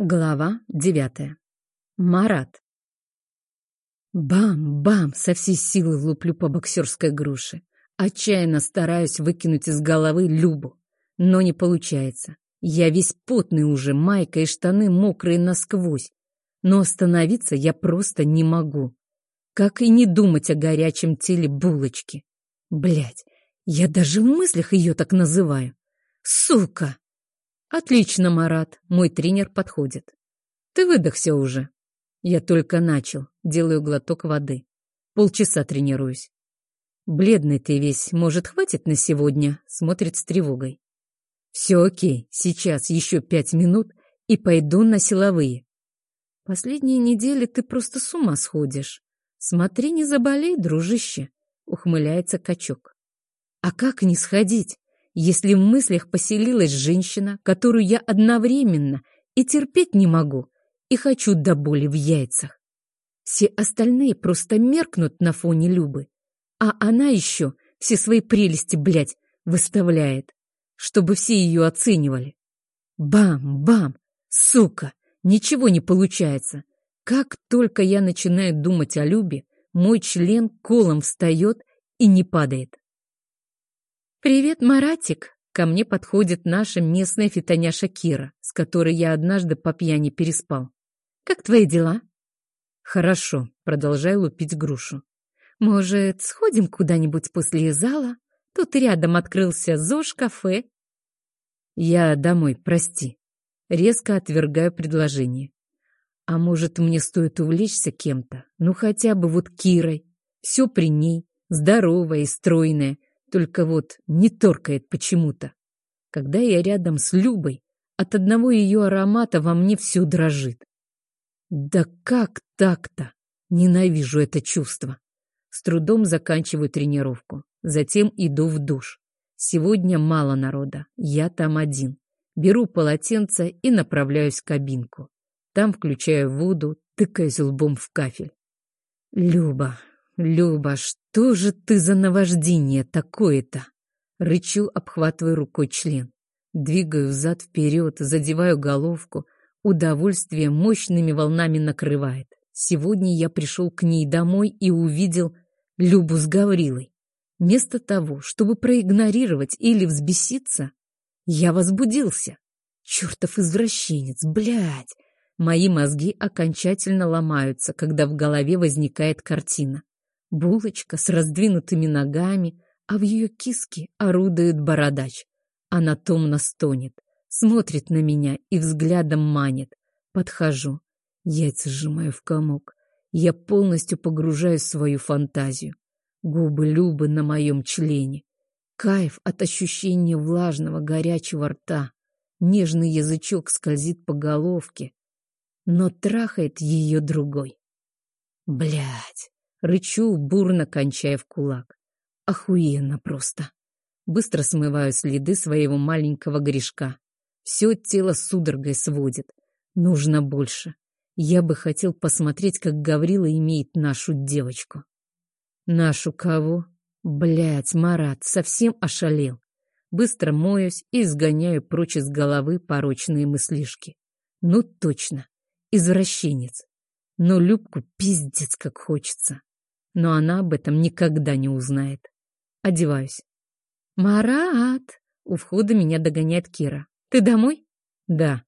Глава девятая. Марат. Бам-бам! Со всей силы луплю по боксерской груше. Отчаянно стараюсь выкинуть из головы Любу. Но не получается. Я весь потный уже, майка и штаны мокрые насквозь. Но остановиться я просто не могу. Как и не думать о горячем теле булочки. Блять, я даже в мыслях ее так называю. Сука! Отлично, Марат. Мой тренер подходит. Ты выдохся уже. Я только начал. Делаю глоток воды. Полчаса тренируюсь. Бледный ты весь. Может, хватит на сегодня? Смотрит с тревогой. Все окей. Сейчас еще пять минут и пойду на силовые. Последние недели ты просто с ума сходишь. Смотри, не заболей, дружище. Ухмыляется качок. А как не сходить? Если в мыслях поселилась женщина, которую я одновременно и терпеть не могу, и хочу до боли в яйцах. Все остальные просто меркнут на фоне Любы, а она еще все свои прелести, блядь, выставляет, чтобы все ее оценивали. Бам-бам! Сука! Ничего не получается. Как только я начинаю думать о Любе, мой член колом встает и не падает. «Привет, Маратик!» Ко мне подходит наша местная фитоняша Кира, с которой я однажды по пьяни переспал. «Как твои дела?» «Хорошо», — продолжаю лупить грушу. «Может, сходим куда-нибудь после зала? Тут рядом открылся ЗОЖ-кафе». «Я домой, прости». Резко отвергаю предложение. «А может, мне стоит увлечься кем-то? Ну, хотя бы вот Кирой. Все при ней, здоровая и стройная, только вот не торкает почему-то. Когда я рядом с Любой, от одного ее аромата во мне все дрожит. Да как так-то? Ненавижу это чувство. С трудом заканчиваю тренировку. Затем иду в душ. Сегодня мало народа. Я там один. Беру полотенце и направляюсь в кабинку. Там включаю воду, тыкаюсь лбом в кафель. Люба, Люба, что же ты за наваждение такое-то? Рычу, обхватывая рукой член. Двигаю взад-вперед, задеваю головку. Удовольствие мощными волнами накрывает. Сегодня я пришел к ней домой и увидел Любу с Гаврилой. Вместо того, чтобы проигнорировать или взбеситься, я возбудился. Чертов извращенец, блядь! Мои мозги окончательно ломаются, когда в голове возникает картина. Булочка с раздвинутыми ногами, а в ее киске орудует бородач. Она томно стонет, смотрит на меня и взглядом манит. Подхожу, яйца сжимаю в комок. Я полностью погружаюсь в свою фантазию. Губы Любы на моем члене. Кайф от ощущения влажного горячего рта. Нежный язычок скользит по головке, но трахает ее другой. Блять, Рычу, бурно кончая в кулак. Охуенно просто. Быстро смываю следы своего маленького грешка. Все тело судорогой сводит. Нужно больше. Я бы хотел посмотреть, как Гаврила имеет нашу девочку. Нашу кого? Блять, Марат, совсем ошалел. Быстро моюсь и изгоняю прочь из головы порочные мыслишки. Ну точно, извращенец. Но Любку пиздец как хочется но она об этом никогда не узнает. Одеваюсь. «Марат!» — у входа меня догоняет Кира. «Ты домой?» «Да.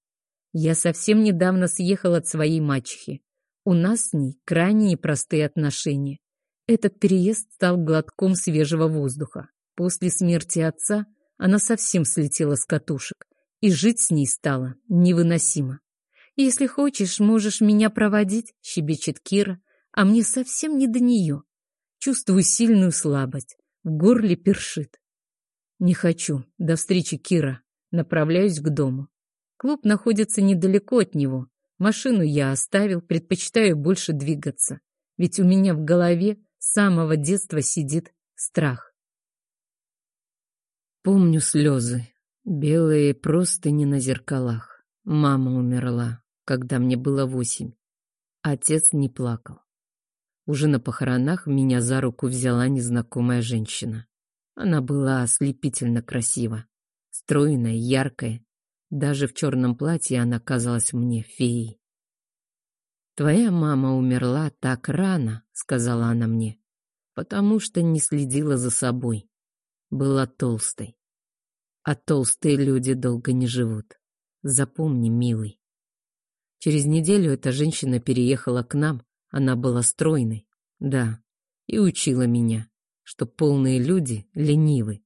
Я совсем недавно съехал от своей мачехи. У нас с ней крайне непростые отношения. Этот переезд стал глотком свежего воздуха. После смерти отца она совсем слетела с катушек, и жить с ней стало невыносимо. «Если хочешь, можешь меня проводить», — щебечет Кира, а мне совсем не до нее. Чувствую сильную слабость, в горле першит. Не хочу. До встречи, Кира. Направляюсь к дому. Клуб находится недалеко от него. Машину я оставил, предпочитаю больше двигаться. Ведь у меня в голове с самого детства сидит страх. Помню слезы, белые просто не на зеркалах. Мама умерла, когда мне было восемь. Отец не плакал. Уже на похоронах меня за руку взяла незнакомая женщина. Она была ослепительно красива, стройная, яркая. Даже в черном платье она казалась мне феей. «Твоя мама умерла так рано», — сказала она мне, «потому что не следила за собой. Была толстой. А толстые люди долго не живут. Запомни, милый». Через неделю эта женщина переехала к нам, она была стройной, да, и учила меня, что полные люди ленивы,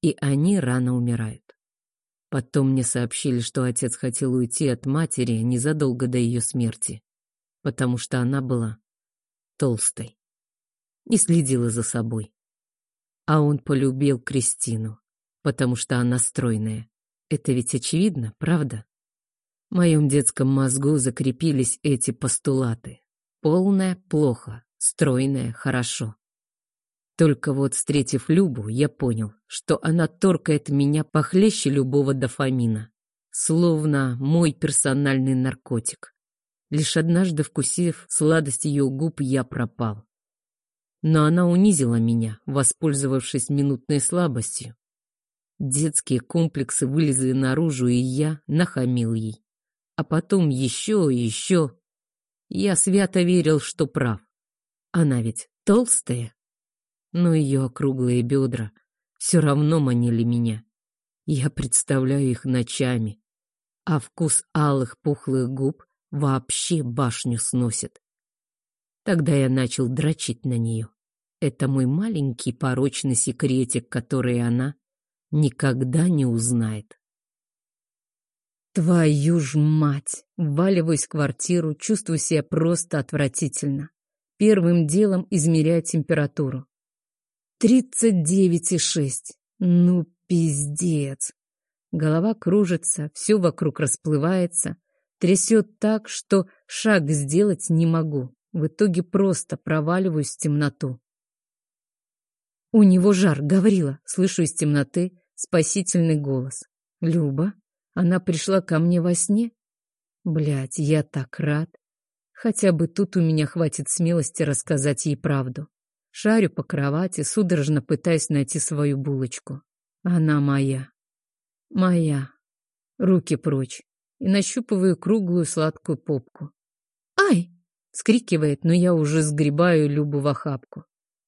и они рано умирают. Потом мне сообщили, что отец хотел уйти от матери незадолго до ее смерти, потому что она была толстой, не следила за собой. А он полюбил Кристину, потому что она стройная. Это ведь очевидно, правда? В моем детском мозгу закрепились эти постулаты. Полная — плохо, стройная — хорошо. Только вот, встретив Любу, я понял, что она торкает меня похлеще любого дофамина. Словно мой персональный наркотик. Лишь однажды вкусив сладость ее губ, я пропал. Но она унизила меня, воспользовавшись минутной слабостью. Детские комплексы вылезли наружу, и я нахамил ей. А потом еще и еще. Я свято верил, что прав. Она ведь толстая но ее округлые бедра все равно манили меня. Я представляю их ночами, а вкус алых пухлых губ вообще башню сносит. Тогда я начал дрочить на нее. Это мой маленький порочный секретик, который она никогда не узнает. Твою ж мать! Вваливаюсь в квартиру, чувствую себя просто отвратительно. Первым делом измеряю температуру. Тридцать девять и шесть. Ну, пиздец. Голова кружится, все вокруг расплывается, трясет так, что шаг сделать не могу. В итоге просто проваливаюсь в темноту. У него жар, Гаврила, слышу из темноты спасительный голос. Люба, она пришла ко мне во сне? Блядь, я так рад. Хотя бы тут у меня хватит смелости рассказать ей правду. Шарю по кровати, судорожно пытаясь найти свою булочку. Она моя. Моя. Руки прочь. И нащупываю круглую сладкую попку. «Ай!» — скрикивает, но я уже сгребаю Любу в охапку.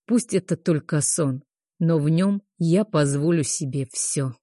Пусть это только сон, но в нем я позволю себе все.